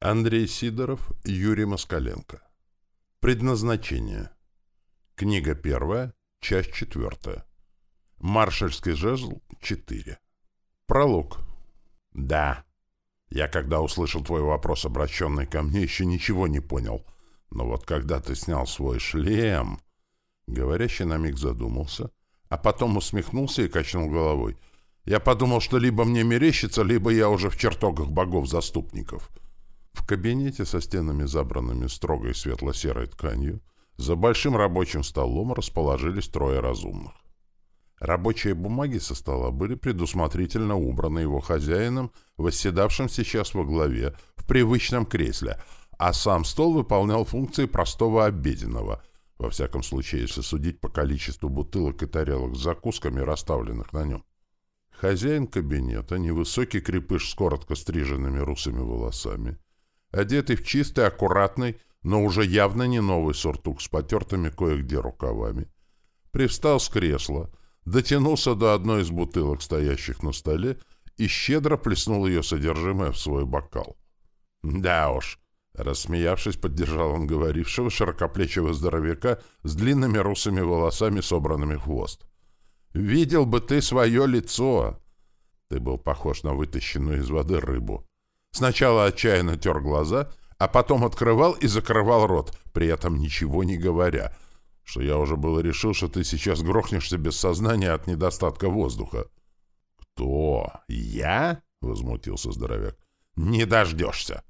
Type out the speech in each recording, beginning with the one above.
Андрей Сидоров, Юрий Москаленко. Предназначение. Книга первая, часть четвертая. Маршальский жезл 4. Пролог. Да. Я, когда услышал твой вопрос, обращенный ко мне, еще ничего не понял. Но вот когда ты снял свой шлем... Говорящий на миг задумался, а потом усмехнулся и качнул головой. Я подумал, что либо мне мерещится, либо я уже в чертогах богов-заступников. — в кабинете со стенами, забранными строгой светло-серой тканью, за большим рабочим столом расположились трое разумных. Рабочие бумаги со стола были предусмотрительно убраны его хозяином, восседавшим сейчас во главе, в привычном кресле, а сам стол выполнял функции простого обеденного, во всяком случае, если судить по количеству бутылок и тарелок с закусками, расставленных на нем. Хозяин кабинета, невысокий крепыш с коротко стриженными русыми волосами, одетый в чистый, аккуратный, но уже явно не новый сюртук с потертыми кое-где рукавами, привстал с кресла, дотянулся до одной из бутылок, стоящих на столе, и щедро плеснул ее содержимое в свой бокал. «Да уж», — рассмеявшись, поддержал он говорившего широкоплечего здоровяка с длинными русыми волосами, собранными в хвост. «Видел бы ты свое лицо!» Ты был похож на вытащенную из воды рыбу. Сначала отчаянно тер глаза, а потом открывал и закрывал рот, при этом ничего не говоря, что я уже было решил, что ты сейчас грохнешься без сознания от недостатка воздуха. «Кто? Я?» — возмутился здоровяк. «Не дождешься!»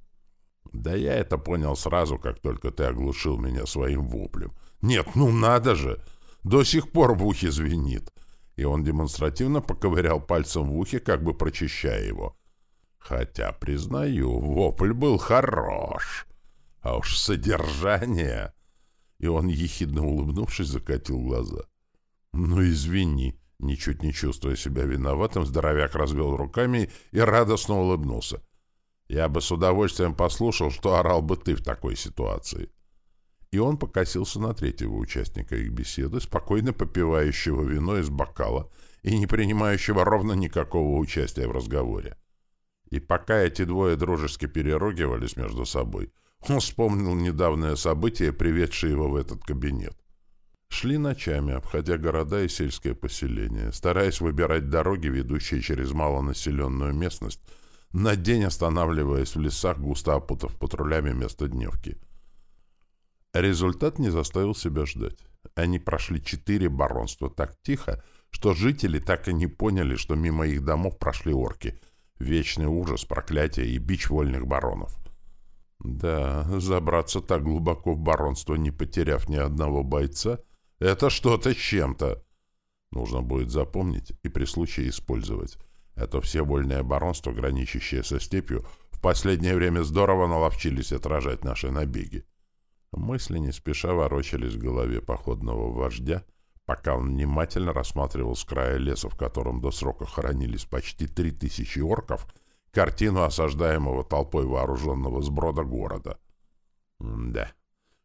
«Да я это понял сразу, как только ты оглушил меня своим воплем. Нет, ну надо же! До сих пор в ухе звенит!» И он демонстративно поковырял пальцем в ухе, как бы прочищая его. Хотя, признаю, вопль был хорош. А уж содержание... И он, ехидно улыбнувшись, закатил глаза. «Ну, извини». Ничуть не чувствуя себя виноватым, здоровяк развел руками и радостно улыбнулся. «Я бы с удовольствием послушал, что орал бы ты в такой ситуации». И он покосился на третьего участника их беседы, спокойно попивающего вино из бокала и не принимающего ровно никакого участия в разговоре. И пока эти двое дружески переругивались между собой, он вспомнил недавнее событие, приведшее его в этот кабинет. Шли ночами, обходя города и сельское поселение, стараясь выбирать дороги, ведущие через малонаселенную местность, на день останавливаясь в лесах, густо опутав патрулями место дневки. Результат не заставил себя ждать. Они прошли четыре баронства так тихо, что жители так и не поняли, что мимо их домов прошли орки — Вечный ужас, проклятие и бич вольных баронов. Да, забраться так глубоко в баронство, не потеряв ни одного бойца, это что-то с чем-то. Нужно будет запомнить и при случае использовать. Это все вольные баронства, граничащие со степью, в последнее время здорово наловчились отражать наши набеги. Мысли не спеша ворочались в голове походного вождя, пока он внимательно рассматривал с края леса, в котором до срока хоронились почти три тысячи орков, картину осаждаемого толпой вооруженного сброда города. М да,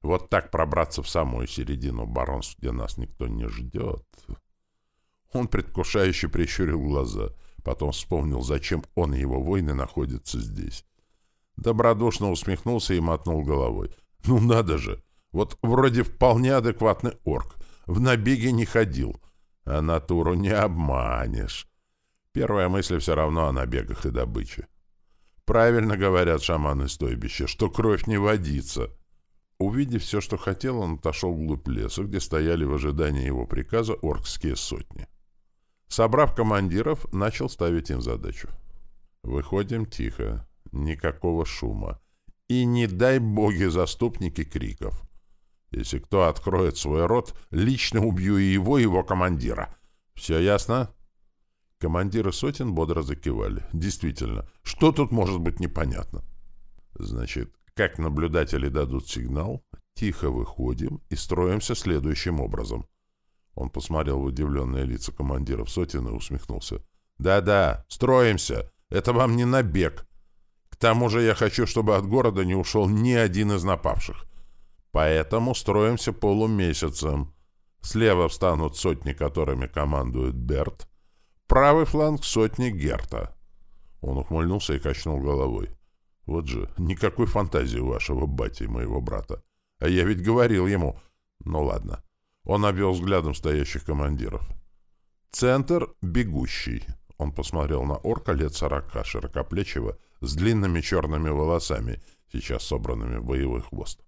вот так пробраться в самую середину баронств, где нас никто не ждет. Он предвкушающе прищурил глаза, потом вспомнил, зачем он и его воины находятся здесь. Добродушно усмехнулся и мотнул головой. «Ну надо же! Вот вроде вполне адекватный орк, в набеге не ходил. А натуру не обманешь. Первая мысль все равно о набегах и добыче. Правильно говорят шаманы стойбища, что кровь не водится. Увидев все, что хотел, он отошел вглубь леса, где стояли в ожидании его приказа оркские сотни. Собрав командиров, начал ставить им задачу. Выходим тихо, никакого шума. И не дай боги заступники криков. Если кто откроет свой рот, лично убью и его, и его командира. Все ясно?» Командиры сотен бодро закивали. «Действительно, что тут может быть непонятно?» «Значит, как наблюдатели дадут сигнал, тихо выходим и строимся следующим образом». Он посмотрел в удивленные лица командиров сотен и усмехнулся. «Да-да, строимся. Это вам не набег. К тому же я хочу, чтобы от города не ушел ни один из напавших. Поэтому строимся полумесяцем. Слева встанут сотни, которыми командует Берт. Правый фланг — сотни Герта. Он ухмыльнулся и качнул головой. Вот же, никакой фантазии у вашего бати моего брата. А я ведь говорил ему... Ну ладно. Он обвел взглядом стоящих командиров. Центр — бегущий. Он посмотрел на орка лет сорока, широкоплечего, с длинными черными волосами, сейчас собранными в боевой хвост.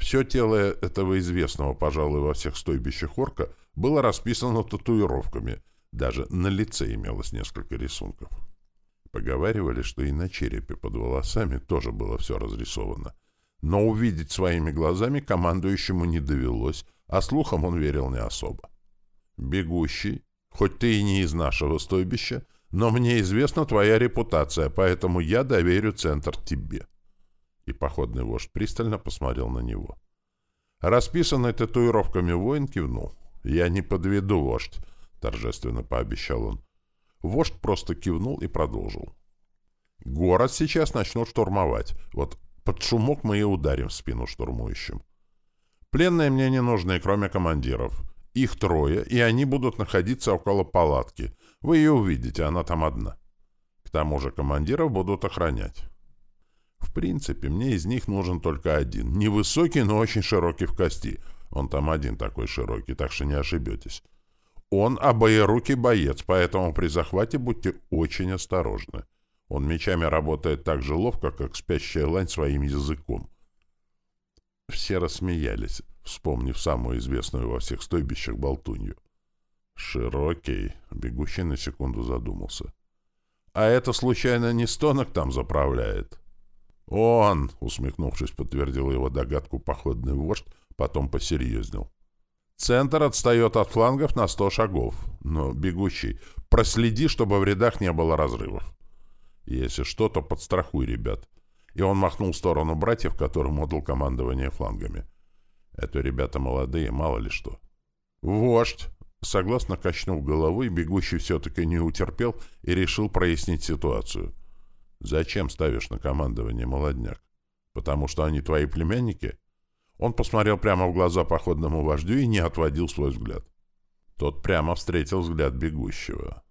Все тело этого известного, пожалуй, во всех стойбищах орка было расписано татуировками, даже на лице имелось несколько рисунков. Поговаривали, что и на черепе под волосами тоже было все разрисовано. Но увидеть своими глазами командующему не довелось, а слухам он верил не особо. «Бегущий, хоть ты и не из нашего стойбища, но мне известна твоя репутация, поэтому я доверю центр тебе». И походный вождь пристально посмотрел на него. Расписанный татуировками воин кивнул. «Я не подведу, вождь», — торжественно пообещал он. Вождь просто кивнул и продолжил. «Город сейчас начнут штурмовать. Вот под шумок мы и ударим в спину штурмующим. Пленные мне не нужны, кроме командиров. Их трое, и они будут находиться около палатки. Вы ее увидите, она там одна. К тому же командиров будут охранять. В принципе, мне из них нужен только один. Невысокий, но очень широкий в кости. Он там один такой широкий, так что не ошибетесь. Он обоерукий боец, поэтому при захвате будьте очень осторожны. Он мечами работает так же ловко, как спящая лань своим языком. Все рассмеялись, вспомнив самую известную во всех стойбищах болтунью. «Широкий», — бегущий на секунду задумался. «А это, случайно, не стонок там заправляет?» «Он!» — усмехнувшись, подтвердил его догадку походный вождь, потом посерьезнел. «Центр отстает от флангов на сто шагов, но, бегущий, проследи, чтобы в рядах не было разрывов. Если что, то подстрахуй ребят». И он махнул в сторону братьев, которым отдал командование флангами. Это ребята молодые, мало ли что. «Вождь!» Согласно качнув головой, бегущий все-таки не утерпел и решил прояснить ситуацию. Зачем ставишь на командование молодняк? Потому что они твои племянники? Он посмотрел прямо в глаза походному вождю и не отводил свой взгляд. Тот прямо встретил взгляд бегущего.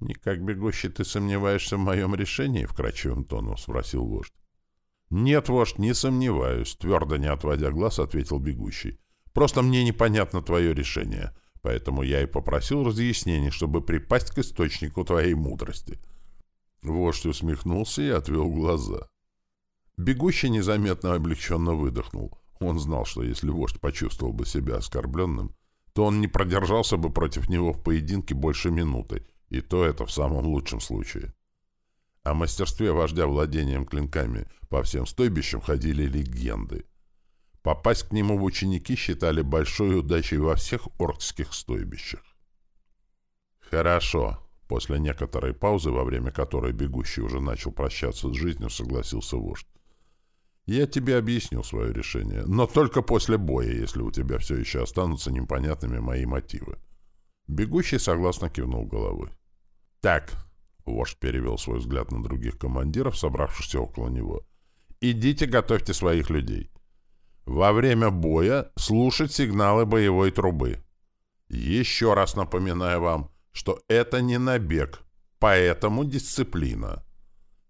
«Не как бегущий ты сомневаешься в моем решении?» — вкрадчивым тоном спросил вождь. «Нет, вождь, не сомневаюсь», — твердо не отводя глаз, ответил бегущий. «Просто мне непонятно твое решение, поэтому я и попросил разъяснений, чтобы припасть к источнику твоей мудрости». Вождь усмехнулся и отвел глаза. Бегущий незаметно облегченно выдохнул. Он знал, что если вождь почувствовал бы себя оскорбленным, то он не продержался бы против него в поединке больше минуты, и то это в самом лучшем случае. О мастерстве вождя владением клинками по всем стойбищам ходили легенды. Попасть к нему в ученики считали большой удачей во всех оркских стойбищах. «Хорошо», После некоторой паузы, во время которой бегущий уже начал прощаться с жизнью, согласился вождь. «Я тебе объясню свое решение, но только после боя, если у тебя все еще останутся непонятными мои мотивы». Бегущий согласно кивнул головой. «Так», — вождь перевел свой взгляд на других командиров, собравшихся около него, — «идите готовьте своих людей. Во время боя слушать сигналы боевой трубы. Еще раз напоминаю вам — что это не набег, поэтому дисциплина.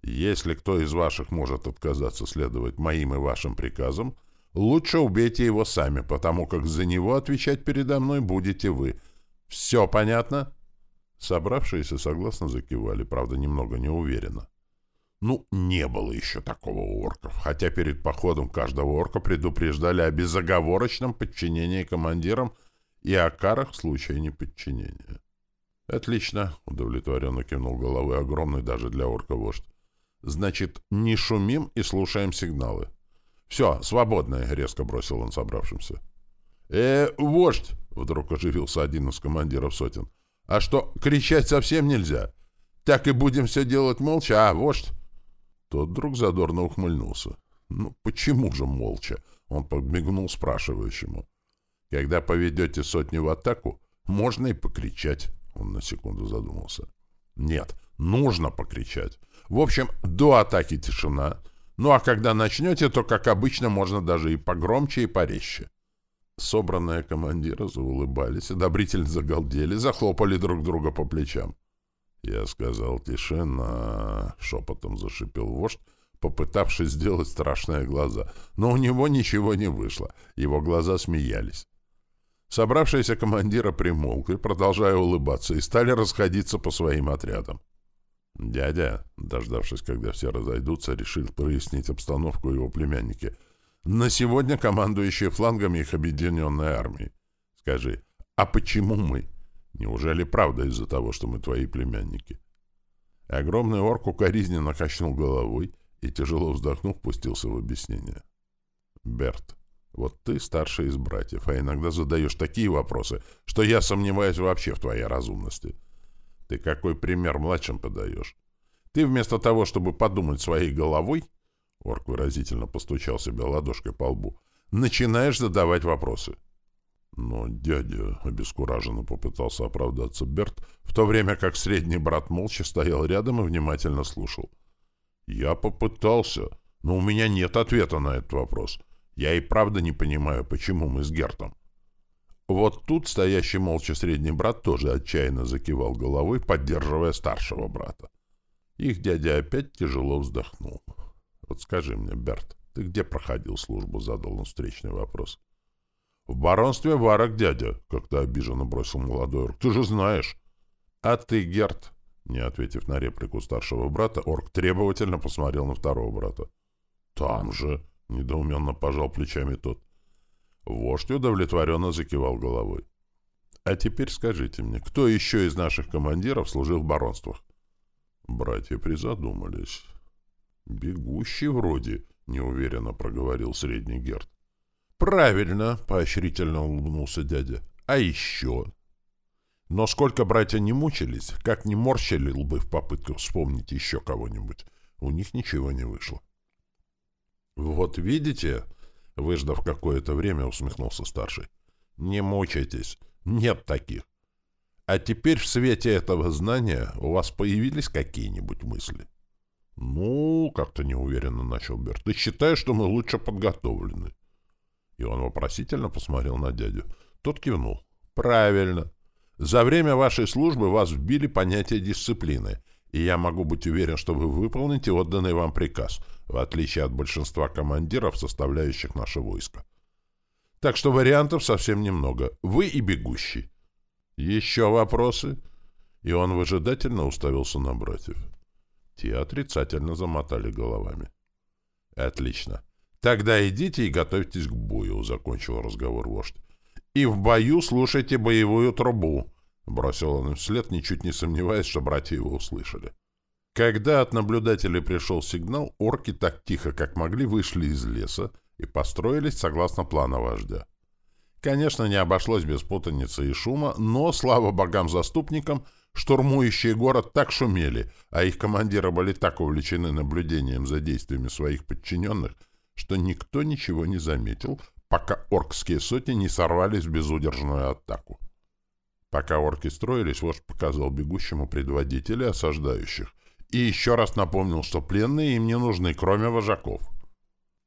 Если кто из ваших может отказаться следовать моим и вашим приказам, лучше убейте его сами, потому как за него отвечать передо мной будете вы. Все понятно?» Собравшиеся согласно закивали, правда, немного неуверенно. Ну, не было еще такого у орков, хотя перед походом каждого орка предупреждали о безоговорочном подчинении командирам и о карах в случае неподчинения. «Отлично», — удовлетворенно кивнул головой огромный даже для орка вождь. «Значит, не шумим и слушаем сигналы». «Все, свободно», — резко бросил он собравшимся. «Э, вождь!» — вдруг оживился один из командиров сотен. «А что, кричать совсем нельзя? Так и будем все делать молча, а, вождь?» Тот вдруг задорно ухмыльнулся. «Ну, почему же молча?» — он подмигнул спрашивающему. «Когда поведете сотню в атаку, можно и покричать». Он на секунду задумался. Нет, нужно покричать. В общем, до атаки тишина. Ну а когда начнете, то, как обычно, можно даже и погромче, и порезче. Собранные командиры заулыбались, одобрительно загалдели, захлопали друг друга по плечам. Я сказал «тишина», — шепотом зашипел вождь, попытавшись сделать страшные глаза. Но у него ничего не вышло. Его глаза смеялись. Собравшиеся командира примолкли, продолжая улыбаться, и стали расходиться по своим отрядам. Дядя, дождавшись, когда все разойдутся, решил прояснить обстановку его племянники. На сегодня командующие флангами их объединенной армии. Скажи, а почему мы? Неужели правда из-за того, что мы твои племянники? Огромный орк укоризненно качнул головой и, тяжело вздохнув, пустился в объяснение. Берт, вот ты старший из братьев, а иногда задаешь такие вопросы, что я сомневаюсь вообще в твоей разумности. — ты какой пример младшим подаешь? Ты вместо того, чтобы подумать своей головой, орк выразительно постучал себя ладошкой по лбу, начинаешь задавать вопросы. Но дядя обескураженно попытался оправдаться Берт, в то время как средний брат молча стоял рядом и внимательно слушал. «Я попытался, но у меня нет ответа на этот вопрос. Я и правда не понимаю, почему мы с Гертом. Вот тут стоящий молча средний брат тоже отчаянно закивал головой, поддерживая старшего брата. Их дядя опять тяжело вздохнул. «Вот скажи мне, Берт, ты где проходил службу?» — задал он встречный вопрос. «В баронстве Варок, дядя», — как-то обиженно бросил молодой орк. «Ты же знаешь». «А ты, Герт?» Не ответив на реплику старшего брата, орк требовательно посмотрел на второго брата. «Там же!» — недоуменно пожал плечами тот. Вождь удовлетворенно закивал головой. «А теперь скажите мне, кто еще из наших командиров служил в баронствах?» Братья призадумались. «Бегущий вроде», — неуверенно проговорил средний герд. «Правильно», — поощрительно улыбнулся дядя. «А еще?» Но сколько братья не мучились, как не морщили лбы в попытках вспомнить еще кого-нибудь, у них ничего не вышло. «Вот видите», Выждав какое-то время, усмехнулся старший. «Не мучайтесь. Нет таких. А теперь в свете этого знания у вас появились какие-нибудь мысли?» «Ну, как-то неуверенно начал Берт. Ты считаешь, что мы лучше подготовлены?» И он вопросительно посмотрел на дядю. Тот кивнул. «Правильно. За время вашей службы вас вбили понятие дисциплины, и я могу быть уверен, что вы выполните отданный вам приказ, в отличие от большинства командиров, составляющих наше войско. Так что вариантов совсем немного. Вы и бегущий. Еще вопросы?» И он выжидательно уставился на братьев. Те отрицательно замотали головами. «Отлично. Тогда идите и готовьтесь к бою», — закончил разговор вождь. «И в бою слушайте боевую трубу». Бросил он им вслед, ничуть не сомневаясь, что братья его услышали. Когда от наблюдателей пришел сигнал, орки так тихо, как могли, вышли из леса и построились согласно плану вождя. Конечно, не обошлось без путаницы и шума, но, слава богам-заступникам, штурмующие город так шумели, а их командиры были так увлечены наблюдением за действиями своих подчиненных, что никто ничего не заметил, пока оркские сотни не сорвались в безудержную атаку. Пока орки строились, вождь показал бегущему предводителя осаждающих и еще раз напомнил, что пленные им не нужны, кроме вожаков.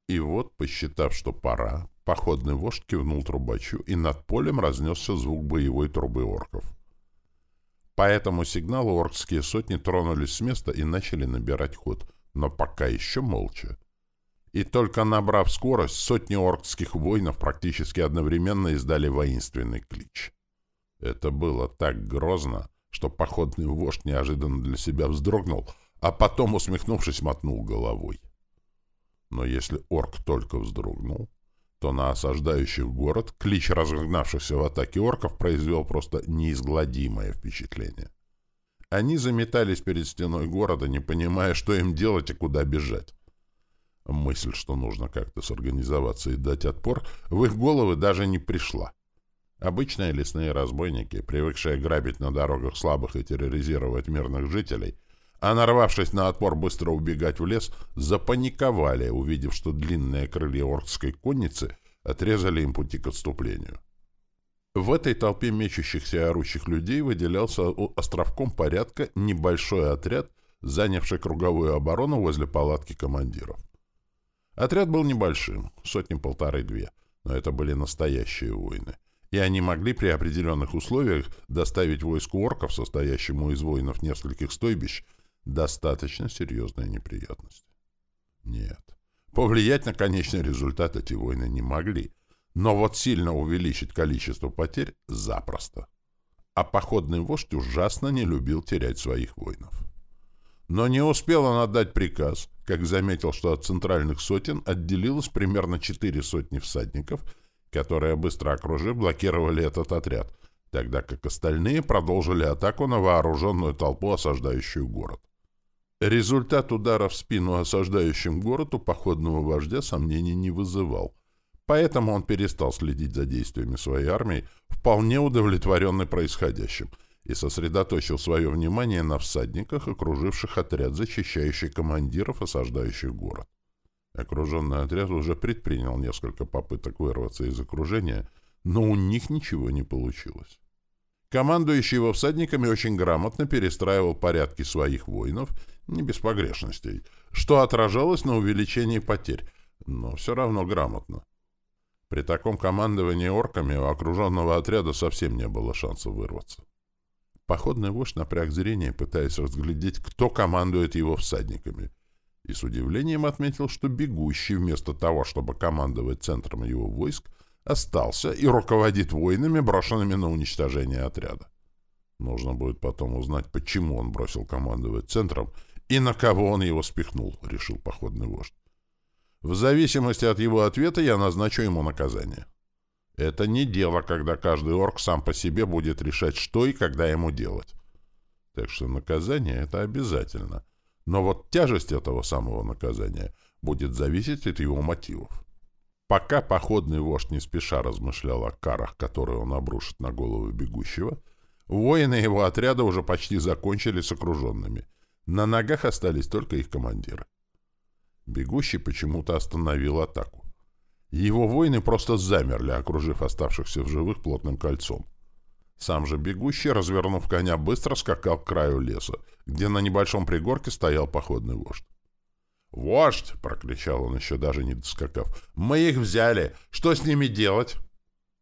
И вот, посчитав, что пора, походный вождь кивнул трубачу, и над полем разнесся звук боевой трубы орков. По этому сигналу оркские сотни тронулись с места и начали набирать ход, но пока еще молча. И только набрав скорость, сотни оркских воинов практически одновременно издали воинственный клич. Это было так грозно, что походный вождь неожиданно для себя вздрогнул, а потом, усмехнувшись, мотнул головой. Но если орк только вздрогнул, то на осаждающих город клич разогнавшихся в атаке орков произвел просто неизгладимое впечатление. Они заметались перед стеной города, не понимая, что им делать и куда бежать. Мысль, что нужно как-то сорганизоваться и дать отпор, в их головы даже не пришла. Обычные лесные разбойники, привыкшие грабить на дорогах слабых и терроризировать мирных жителей, а нарвавшись на отпор быстро убегать в лес, запаниковали, увидев, что длинные крылья оркской конницы отрезали им пути к отступлению. В этой толпе мечущихся и орущих людей выделялся островком порядка небольшой отряд, занявший круговую оборону возле палатки командиров. Отряд был небольшим, сотни-полторы-две, но это были настоящие войны и они могли при определенных условиях доставить войску орков, состоящему из воинов нескольких стойбищ, достаточно серьезные неприятности. Нет. Повлиять на конечный результат эти войны не могли, но вот сильно увеличить количество потерь — запросто. А походный вождь ужасно не любил терять своих воинов. Но не успел он отдать приказ, как заметил, что от центральных сотен отделилось примерно четыре сотни всадников, которые, быстро окружив, блокировали этот отряд, тогда как остальные продолжили атаку на вооруженную толпу, осаждающую город. Результат удара в спину осаждающим город у походного вождя сомнений не вызывал, поэтому он перестал следить за действиями своей армии, вполне удовлетворенный происходящим, и сосредоточил свое внимание на всадниках, окруживших отряд, защищающий командиров, осаждающих город. Окруженный отряд уже предпринял несколько попыток вырваться из окружения, но у них ничего не получилось. Командующий его всадниками очень грамотно перестраивал порядки своих воинов, не без погрешностей, что отражалось на увеличении потерь, но все равно грамотно. При таком командовании орками у окруженного отряда совсем не было шансов вырваться. Походный вождь напряг зрение, пытаясь разглядеть, кто командует его всадниками, и с удивлением отметил, что бегущий вместо того, чтобы командовать центром его войск, остался и руководит воинами, брошенными на уничтожение отряда. Нужно будет потом узнать, почему он бросил командовать центром и на кого он его спихнул, решил походный вождь. В зависимости от его ответа я назначу ему наказание. Это не дело, когда каждый орк сам по себе будет решать, что и когда ему делать. Так что наказание — это обязательно. Но вот тяжесть этого самого наказания будет зависеть от его мотивов. Пока походный вождь не спеша размышлял о карах, которые он обрушит на голову бегущего, воины его отряда уже почти закончили с окруженными. На ногах остались только их командиры. Бегущий почему-то остановил атаку. Его воины просто замерли, окружив оставшихся в живых плотным кольцом. Сам же бегущий, развернув коня, быстро скакал к краю леса, где на небольшом пригорке стоял походный вождь. «Вождь!» — прокричал он, еще даже не доскакав. «Мы их взяли! Что с ними делать?»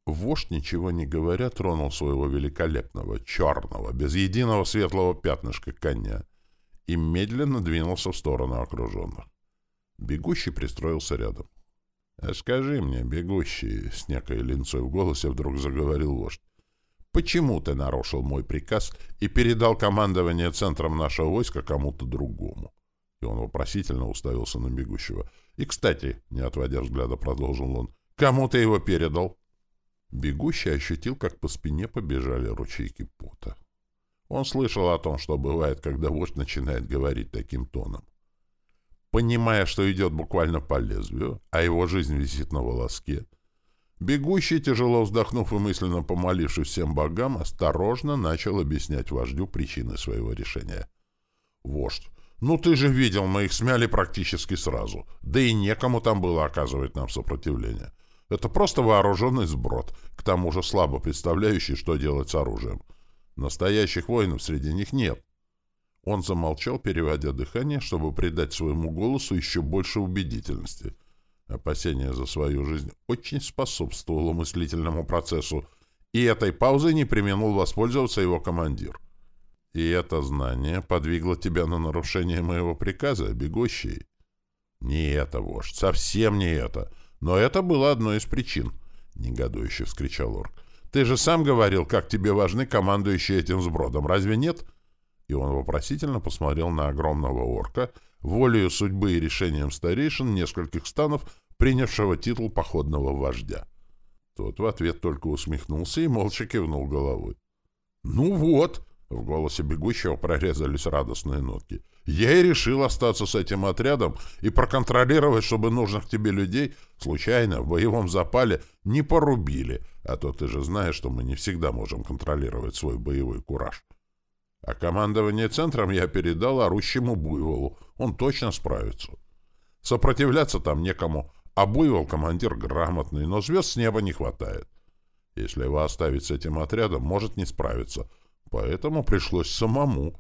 Вождь, ничего не говоря, тронул своего великолепного, черного, без единого светлого пятнышка коня и медленно двинулся в сторону окруженных. Бегущий пристроился рядом. «А скажи мне, бегущий!» — с некой линцой в голосе вдруг заговорил вождь. «Почему ты нарушил мой приказ и передал командование центром нашего войска кому-то другому?» И он вопросительно уставился на бегущего. «И, кстати, не отводя взгляда, продолжил он, кому ты его передал?» Бегущий ощутил, как по спине побежали ручейки пота. Он слышал о том, что бывает, когда вождь начинает говорить таким тоном. Понимая, что идет буквально по лезвию, а его жизнь висит на волоске, бегущий, тяжело вздохнув и мысленно помолившись всем богам, осторожно начал объяснять вождю причины своего решения. «Вождь, «Ну ты же видел, мы их смяли практически сразу. Да и некому там было оказывать нам сопротивление. Это просто вооруженный сброд, к тому же слабо представляющий, что делать с оружием. Настоящих воинов среди них нет». Он замолчал, переводя дыхание, чтобы придать своему голосу еще больше убедительности. Опасение за свою жизнь очень способствовало мыслительному процессу, и этой паузой не применил воспользоваться его командир. И это знание подвигло тебя на нарушение моего приказа, бегущий? Не это, вождь, совсем не это. Но это было одной из причин, — негодующе вскричал орк. Ты же сам говорил, как тебе важны командующие этим сбродом, разве нет? И он вопросительно посмотрел на огромного орка, волею судьбы и решением старейшин нескольких станов, принявшего титул походного вождя. Тот в ответ только усмехнулся и молча кивнул головой. «Ну вот!» В голосе бегущего прорезались радостные нотки. «Я и решил остаться с этим отрядом и проконтролировать, чтобы нужных тебе людей случайно в боевом запале не порубили, а то ты же знаешь, что мы не всегда можем контролировать свой боевой кураж. А командование центром я передал орущему буйволу, он точно справится. Сопротивляться там некому, а буйвол командир грамотный, но звезд с неба не хватает. Если его оставить с этим отрядом, может не справиться» Поэтому пришлось самому.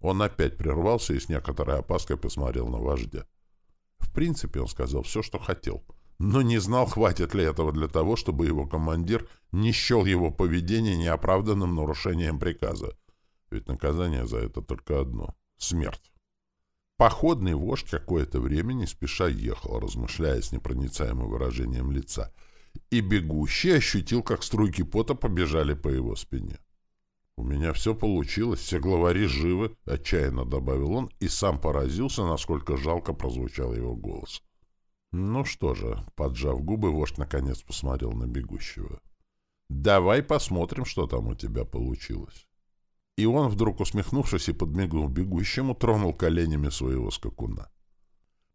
Он опять прервался и с некоторой опаской посмотрел на вождя. В принципе, он сказал все, что хотел, но не знал, хватит ли этого для того, чтобы его командир не счел его поведение неоправданным нарушением приказа. Ведь наказание за это только одно — смерть. Походный вождь какое-то время не спеша ехал, размышляя с непроницаемым выражением лица, и бегущий ощутил, как струйки пота побежали по его спине. «У меня все получилось, все главари живы», — отчаянно добавил он, и сам поразился, насколько жалко прозвучал его голос. «Ну что же», — поджав губы, вождь наконец посмотрел на бегущего. «Давай посмотрим, что там у тебя получилось». И он, вдруг усмехнувшись и подмигнул бегущему, тронул коленями своего скакуна.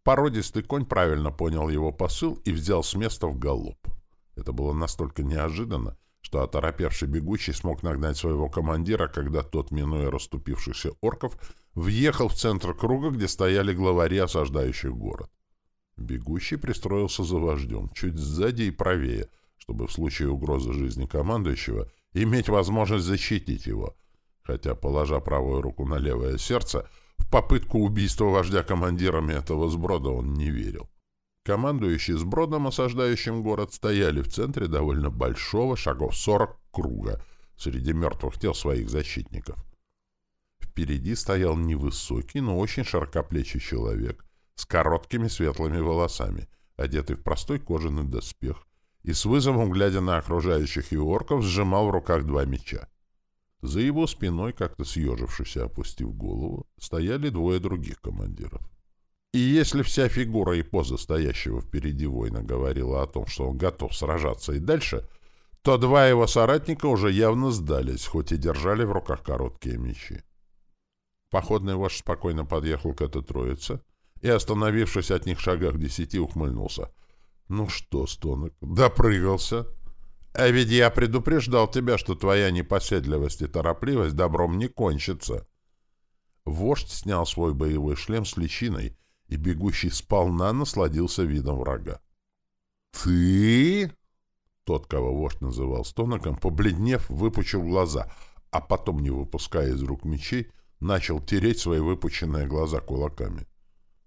Породистый конь правильно понял его посыл и взял с места в галоп. Это было настолько неожиданно, что оторопевший бегущий смог нагнать своего командира, когда тот, минуя расступившихся орков, въехал в центр круга, где стояли главари, осаждающих город. Бегущий пристроился за вождем, чуть сзади и правее, чтобы в случае угрозы жизни командующего иметь возможность защитить его, хотя, положа правую руку на левое сердце, в попытку убийства вождя командирами этого сброда он не верил. Командующие сбродом, осаждающим город, стояли в центре довольно большого, шагов 40 круга, среди мертвых тел своих защитников. Впереди стоял невысокий, но очень широкоплечий человек с короткими светлыми волосами, одетый в простой кожаный доспех, и с вызовом, глядя на окружающих его орков, сжимал в руках два меча. За его спиной, как-то съежившись и опустив голову, стояли двое других командиров. И если вся фигура и поза стоящего впереди воина говорила о том, что он готов сражаться и дальше, то два его соратника уже явно сдались, хоть и держали в руках короткие мечи. Походный вождь спокойно подъехал к этой троице и, остановившись от них шагах десяти, ухмыльнулся. «Ну что, Стонок, допрыгался? А ведь я предупреждал тебя, что твоя непоседливость и торопливость добром не кончится». Вождь снял свой боевой шлем с личиной и бегущий сполна насладился видом врага. «Ты?» Тот, кого вождь называл Стоноком, побледнев, выпучил глаза, а потом, не выпуская из рук мечей, начал тереть свои выпученные глаза кулаками.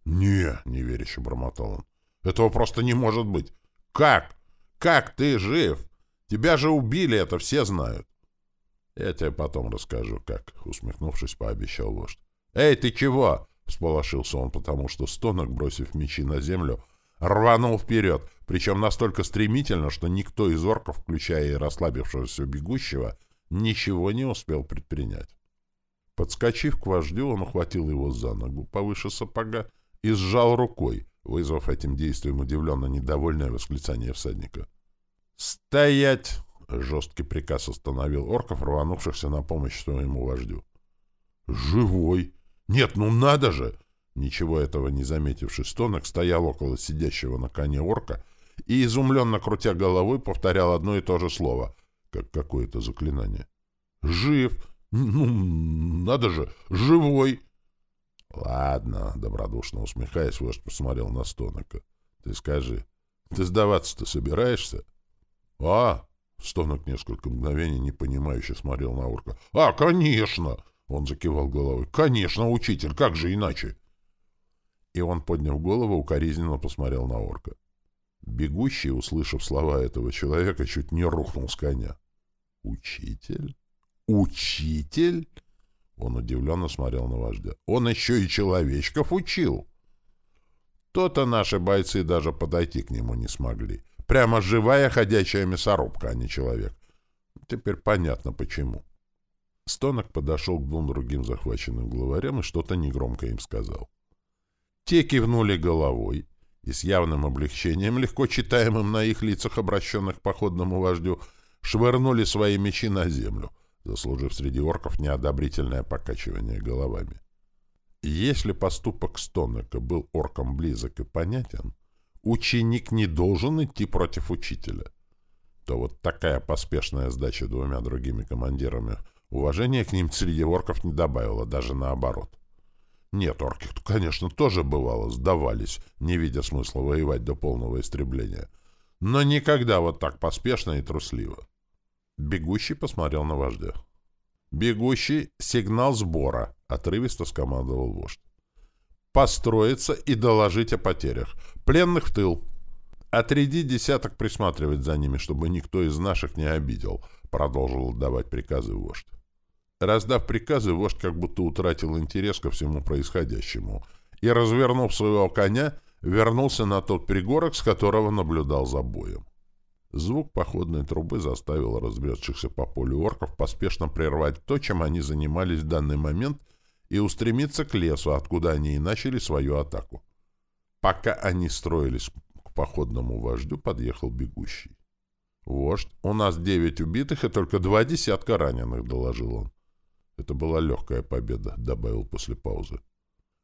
«Не!» — неверяще бормотал он. «Этого просто не может быть! Как? Как ты жив? Тебя же убили, это все знают!» «Я тебе потом расскажу, как», — усмехнувшись, пообещал вождь. «Эй, ты чего? Всполошился он, потому что стонок, бросив мечи на землю, рванул вперед, причем настолько стремительно, что никто из орков, включая и расслабившегося бегущего, ничего не успел предпринять. Подскочив к вождю, он ухватил его за ногу повыше сапога и сжал рукой, вызвав этим действием удивленно недовольное восклицание всадника. «Стоять!» — жесткий приказ остановил орков, рванувшихся на помощь своему вождю. «Живой!» Нет, ну надо же! Ничего этого не заметивший Стонок стоял около сидящего на коне орка и, изумленно крутя головой, повторял одно и то же слово, как какое-то заклинание. «Жив! Ну, надо же! Живой!» «Ладно», — добродушно усмехаясь, вождь посмотрел на Стонока. «Ты скажи, ты сдаваться-то собираешься?» «А!» — Стонок несколько мгновений непонимающе смотрел на орка. «А, конечно!» Он закивал головой. «Конечно, учитель, как же иначе?» И он, подняв голову, укоризненно посмотрел на орка. Бегущий, услышав слова этого человека, чуть не рухнул с коня. «Учитель? Учитель?» Он удивленно смотрел на вождя. «Он еще и человечков учил!» То-то наши бойцы даже подойти к нему не смогли. Прямо живая ходячая мясорубка, а не человек. Теперь понятно, почему. Стонок подошел к двум другим захваченным главарям и что-то негромко им сказал. Те кивнули головой и с явным облегчением, легко читаемым на их лицах, обращенных к походному вождю, швырнули свои мечи на землю, заслужив среди орков неодобрительное покачивание головами. Если поступок Стонока был орком близок и понятен, ученик не должен идти против учителя, то вот такая поспешная сдача двумя другими командирами — Уважение к ним среди орков не добавило, даже наоборот. Нет, орки, конечно, тоже бывало, сдавались, не видя смысла воевать до полного истребления. Но никогда вот так поспешно и трусливо. Бегущий посмотрел на вождя. «Бегущий — сигнал сбора», — отрывисто скомандовал вождь. «Построиться и доложить о потерях. Пленных в тыл. Отряди десяток присматривать за ними, чтобы никто из наших не обидел», — продолжил давать приказы вождь. Раздав приказы, вождь как будто утратил интерес ко всему происходящему и, развернув своего коня, вернулся на тот пригорок, с которого наблюдал за боем. Звук походной трубы заставил разбредшихся по полю орков поспешно прервать то, чем они занимались в данный момент, и устремиться к лесу, откуда они и начали свою атаку. Пока они строились к походному вождю, подъехал бегущий. «Вождь, у нас девять убитых и только два десятка раненых», — доложил он. «Это была легкая победа», — добавил после паузы.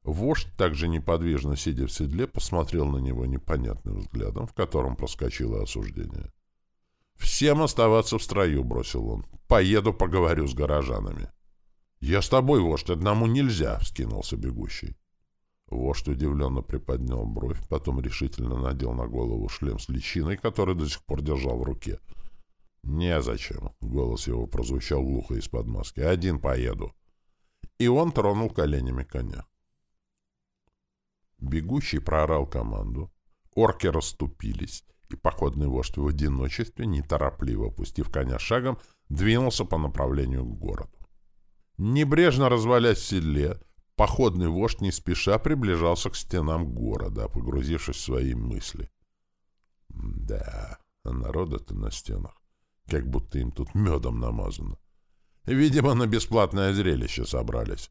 Вождь, также неподвижно сидя в седле, посмотрел на него непонятным взглядом, в котором проскочило осуждение. «Всем оставаться в строю», — бросил он. «Поеду поговорю с горожанами». «Я с тобой, вождь, одному нельзя», — вскинулся бегущий. Вождь удивленно приподнял бровь, потом решительно надел на голову шлем с личиной, который до сих пор держал в руке. «Незачем», — голос его прозвучал глухо из-под маски. «Один поеду». И он тронул коленями коня. Бегущий проорал команду. Орки расступились, и походный вождь в одиночестве, неторопливо опустив коня шагом, двинулся по направлению к городу. Небрежно развалясь в седле, походный вождь не спеша приближался к стенам города, погрузившись в свои мысли. Да, а народа-то на стенах, как будто им тут медом намазано. Видимо, на бесплатное зрелище собрались.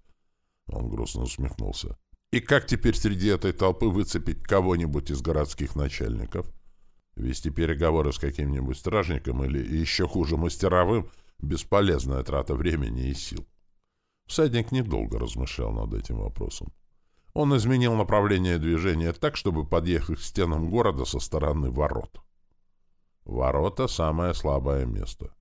Он грустно усмехнулся. И как теперь среди этой толпы выцепить кого-нибудь из городских начальников? Вести переговоры с каким-нибудь стражником или, еще хуже, мастеровым — бесполезная трата времени и сил. Всадник недолго размышлял над этим вопросом. Он изменил направление движения так, чтобы подъехать к стенам города со стороны ворот. Ворота — самое слабое место.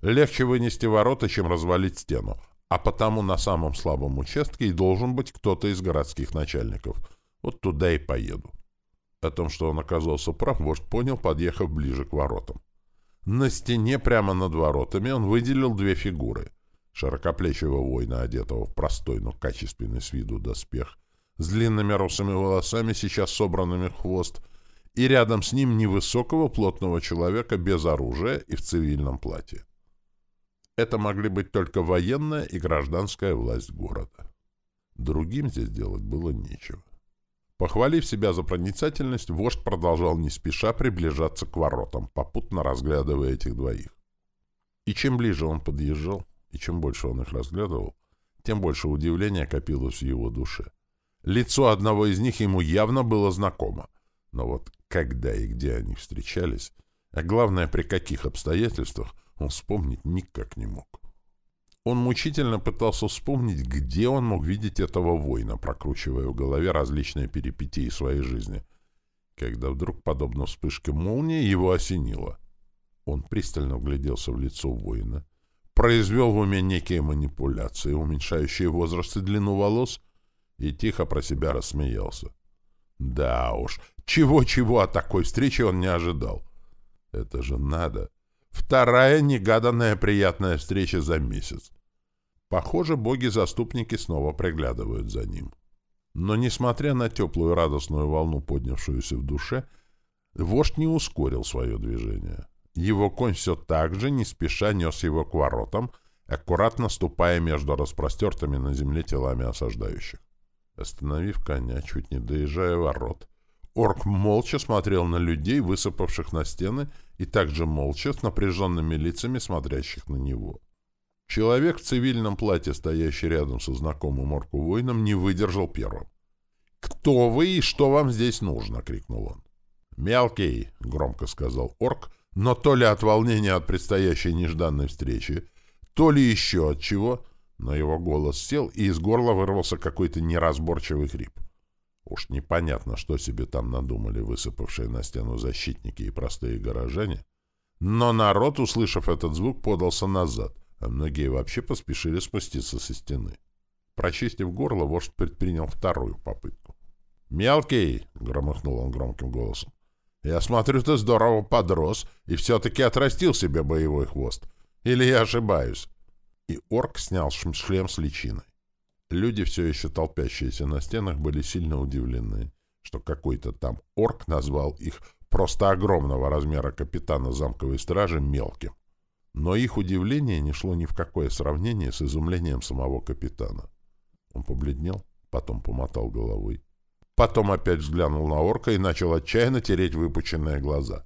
Легче вынести ворота, чем развалить стену, а потому на самом слабом участке и должен быть кто-то из городских начальников. Вот туда и поеду. О том, что он оказался прав, вождь понял, подъехав ближе к воротам. На стене прямо над воротами он выделил две фигуры. Широкоплечего воина, одетого в простой, но качественный с виду доспех, с длинными русыми волосами, сейчас собранными хвост, и рядом с ним невысокого плотного человека без оружия и в цивильном платье. Это могли быть только военная и гражданская власть города. Другим здесь делать было нечего. Похвалив себя за проницательность, вождь продолжал не спеша приближаться к воротам, попутно разглядывая этих двоих. И чем ближе он подъезжал, и чем больше он их разглядывал, тем больше удивления копилось в его душе. Лицо одного из них ему явно было знакомо. Но вот когда и где они встречались, а главное, при каких обстоятельствах, он вспомнить никак не мог. Он мучительно пытался вспомнить, где он мог видеть этого воина, прокручивая в голове различные перипетии своей жизни. Когда вдруг, подобно вспышке молнии, его осенило. Он пристально вгляделся в лицо воина, произвел в уме некие манипуляции, уменьшающие возраст и длину волос, и тихо про себя рассмеялся. Да уж, чего-чего от такой встречи он не ожидал. Это же надо. Вторая негаданная приятная встреча за месяц. Похоже, боги-заступники снова приглядывают за ним. Но, несмотря на теплую радостную волну, поднявшуюся в душе, вождь не ускорил свое движение. Его конь все так же, не спеша, нес его к воротам, аккуратно ступая между распростертыми на земле телами осаждающих. Остановив коня, чуть не доезжая ворот, орк молча смотрел на людей, высыпавших на стены, и также молча, с напряженными лицами, смотрящих на него. Человек в цивильном платье, стоящий рядом со знакомым орку воином, не выдержал первым. «Кто вы и что вам здесь нужно?» — крикнул он. «Мелкий!» — громко сказал орк, но то ли от волнения от предстоящей нежданной встречи, то ли еще от чего, но его голос сел, и из горла вырвался какой-то неразборчивый хрип. Уж непонятно, что себе там надумали высыпавшие на стену защитники и простые горожане, но народ, услышав этот звук, подался назад, а многие вообще поспешили спуститься со стены. Прочистив горло, вождь предпринял вторую попытку. «Мелкий!» — громыхнул он громким голосом. «Я смотрю, ты здорово подрос и все-таки отрастил себе боевой хвост. Или я ошибаюсь?» И орк снял шлем с личиной. Люди, все еще толпящиеся на стенах, были сильно удивлены, что какой-то там орк назвал их просто огромного размера капитана замковой стражи мелким. Но их удивление не шло ни в какое сравнение с изумлением самого капитана. Он побледнел, потом помотал головой Потом опять взглянул на орка и начал отчаянно тереть выпученные глаза.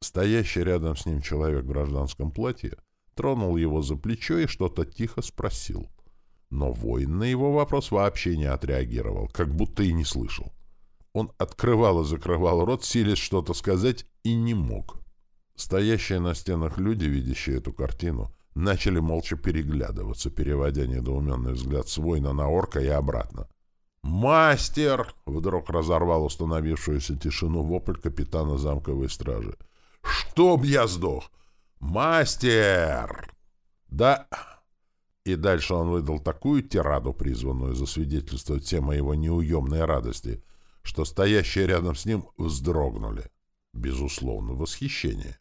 Стоящий рядом с ним человек в гражданском платье тронул его за плечо и что-то тихо спросил. Но воин на его вопрос вообще не отреагировал, как будто и не слышал. Он открывал и закрывал рот, силясь что-то сказать, и не мог. Стоящие на стенах люди, видящие эту картину, начали молча переглядываться, переводя недоуменный взгляд с воина на орка и обратно. «Мастер!» — вдруг разорвал установившуюся тишину вопль капитана замковой стражи. «Чтоб я сдох! Мастер!» «Да...» И дальше он выдал такую тираду, призванную засвидетельствовать все моего неуемной радости, что стоящие рядом с ним вздрогнули. Безусловно, восхищение.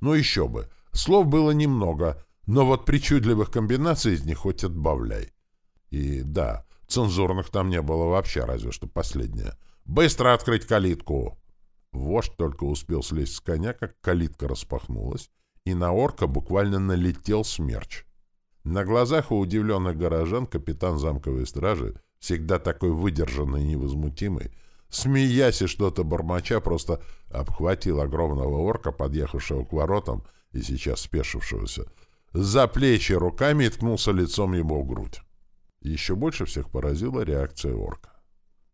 Ну еще бы. Слов было немного, но вот причудливых комбинаций из них хоть отбавляй. И да, цензурных там не было вообще, разве что последнее. «Быстро открыть калитку!» Вождь только успел слезть с коня, как калитка распахнулась, и на орка буквально налетел смерч. На глазах у удивленных горожан капитан замковой стражи, всегда такой выдержанный и невозмутимый, смеясь и что-то бормоча, просто обхватил огромного орка, подъехавшего к воротам и сейчас спешившегося, за плечи руками и ткнулся лицом ему в грудь. Еще больше всех поразила реакция орка.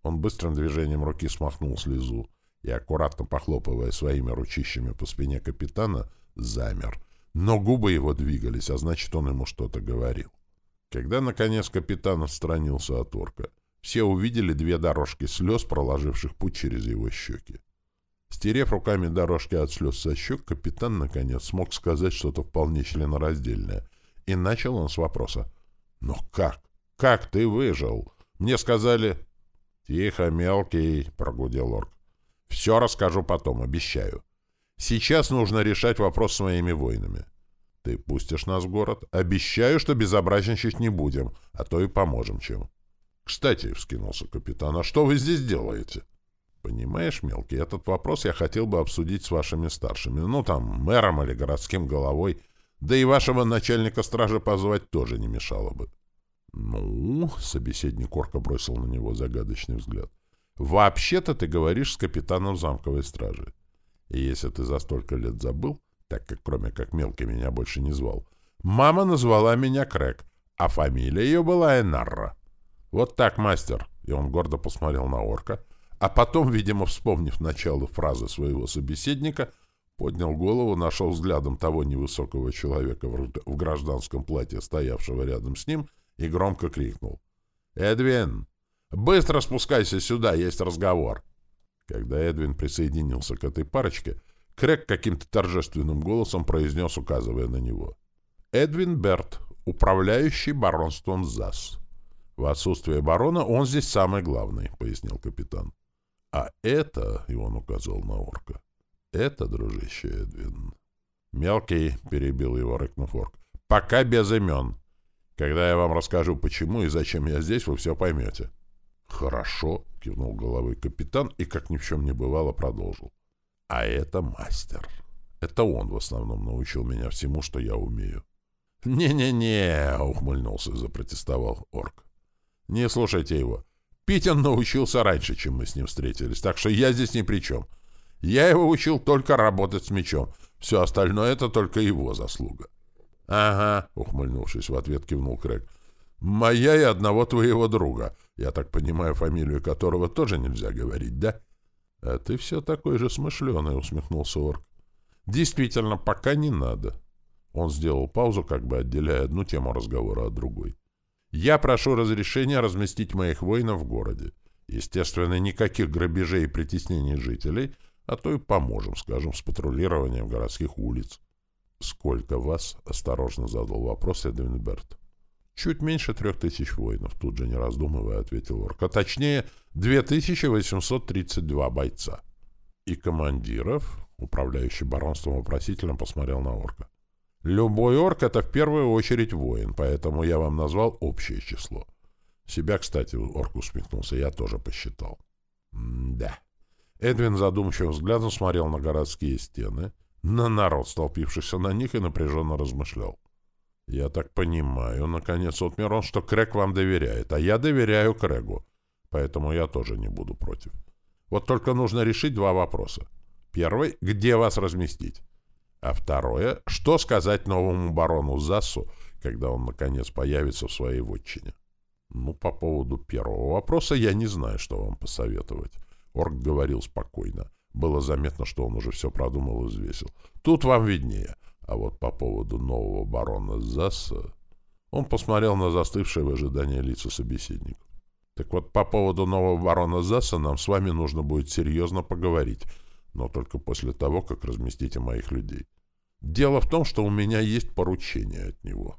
Он быстрым движением руки смахнул слезу и, аккуратно похлопывая своими ручищами по спине капитана, замер — но губы его двигались, а значит, он ему что-то говорил. Когда, наконец, капитан отстранился от орка, все увидели две дорожки слез, проложивших путь через его щеки. Стерев руками дорожки от слез со щек, капитан, наконец, смог сказать что-то вполне членораздельное. И начал он с вопроса. «Но как? Как ты выжил? Мне сказали...» «Тихо, мелкий», — прогудел орк. «Все расскажу потом, обещаю. Сейчас нужно решать вопрос с моими воинами. Ты пустишь нас в город? Обещаю, что безобразничать не будем, а то и поможем чем. Кстати, — вскинулся капитан, — а что вы здесь делаете? Понимаешь, мелкий, этот вопрос я хотел бы обсудить с вашими старшими, ну, там, мэром или городским головой, да и вашего начальника стражи позвать тоже не мешало бы. Ну, — собеседник Орка бросил на него загадочный взгляд, — вообще-то ты говоришь с капитаном замковой стражи. И если ты за столько лет забыл, так как кроме как мелкий меня больше не звал, мама назвала меня Крэк, а фамилия ее была Энарра. Вот так, мастер. И он гордо посмотрел на орка, а потом, видимо, вспомнив начало фразы своего собеседника, поднял голову, нашел взглядом того невысокого человека в гражданском платье, стоявшего рядом с ним, и громко крикнул. «Эдвин, быстро спускайся сюда, есть разговор!» Когда Эдвин присоединился к этой парочке, Крэг каким-то торжественным голосом произнес, указывая на него. «Эдвин Берт, управляющий баронством ЗАС. В отсутствие барона он здесь самый главный», — пояснил капитан. «А это, — и он указал на орка, — это, дружище Эдвин...» «Мелкий», — перебил его рыкнув орк, — «пока без имен. Когда я вам расскажу, почему и зачем я здесь, вы все поймете». «Хорошо», — кивнул головой капитан и, как ни в чем не бывало, продолжил. «А это мастер. Это он в основном научил меня всему, что я умею». «Не-не-не», — ухмыльнулся и запротестовал орк. «Не слушайте его. Пить он научился раньше, чем мы с ним встретились, так что я здесь ни при чем. Я его учил только работать с мечом. Все остальное — это только его заслуга». «Ага», — ухмыльнувшись в ответ, кивнул Крэг. «Моя и одного твоего друга. Я так понимаю, фамилию которого тоже нельзя говорить, да? — А ты все такой же смышленый, — усмехнулся орк. — Действительно, пока не надо. Он сделал паузу, как бы отделяя одну тему разговора от другой. — Я прошу разрешения разместить моих воинов в городе. Естественно, никаких грабежей и притеснений жителей, а то и поможем, скажем, с патрулированием городских улиц. — Сколько вас? — осторожно задал вопрос Эдвин Берт. Чуть меньше трех тысяч воинов, тут же не раздумывая, ответил орк. А точнее, 2832 бойца. И командиров, управляющий баронством вопросительно посмотрел на орка. Любой орк — это в первую очередь воин, поэтому я вам назвал общее число. Себя, кстати, орк усмехнулся, я тоже посчитал. Да. Эдвин задумчивым взглядом смотрел на городские стены, на народ, столпившийся на них, и напряженно размышлял. «Я так понимаю, — наконец отмер он, — что Крэг вам доверяет, а я доверяю Крэгу. Поэтому я тоже не буду против. Вот только нужно решить два вопроса. Первый — где вас разместить? А второе — что сказать новому барону Зассу, когда он, наконец, появится в своей вотчине? Ну, по поводу первого вопроса я не знаю, что вам посоветовать. Орк говорил спокойно. Было заметно, что он уже все продумал и взвесил. Тут вам виднее. А вот по поводу нового барона Засса... Он посмотрел на застывшее в ожидании лица собеседников. Так вот, по поводу нового барона Засса нам с вами нужно будет серьезно поговорить, но только после того, как разместите моих людей. Дело в том, что у меня есть поручение от него.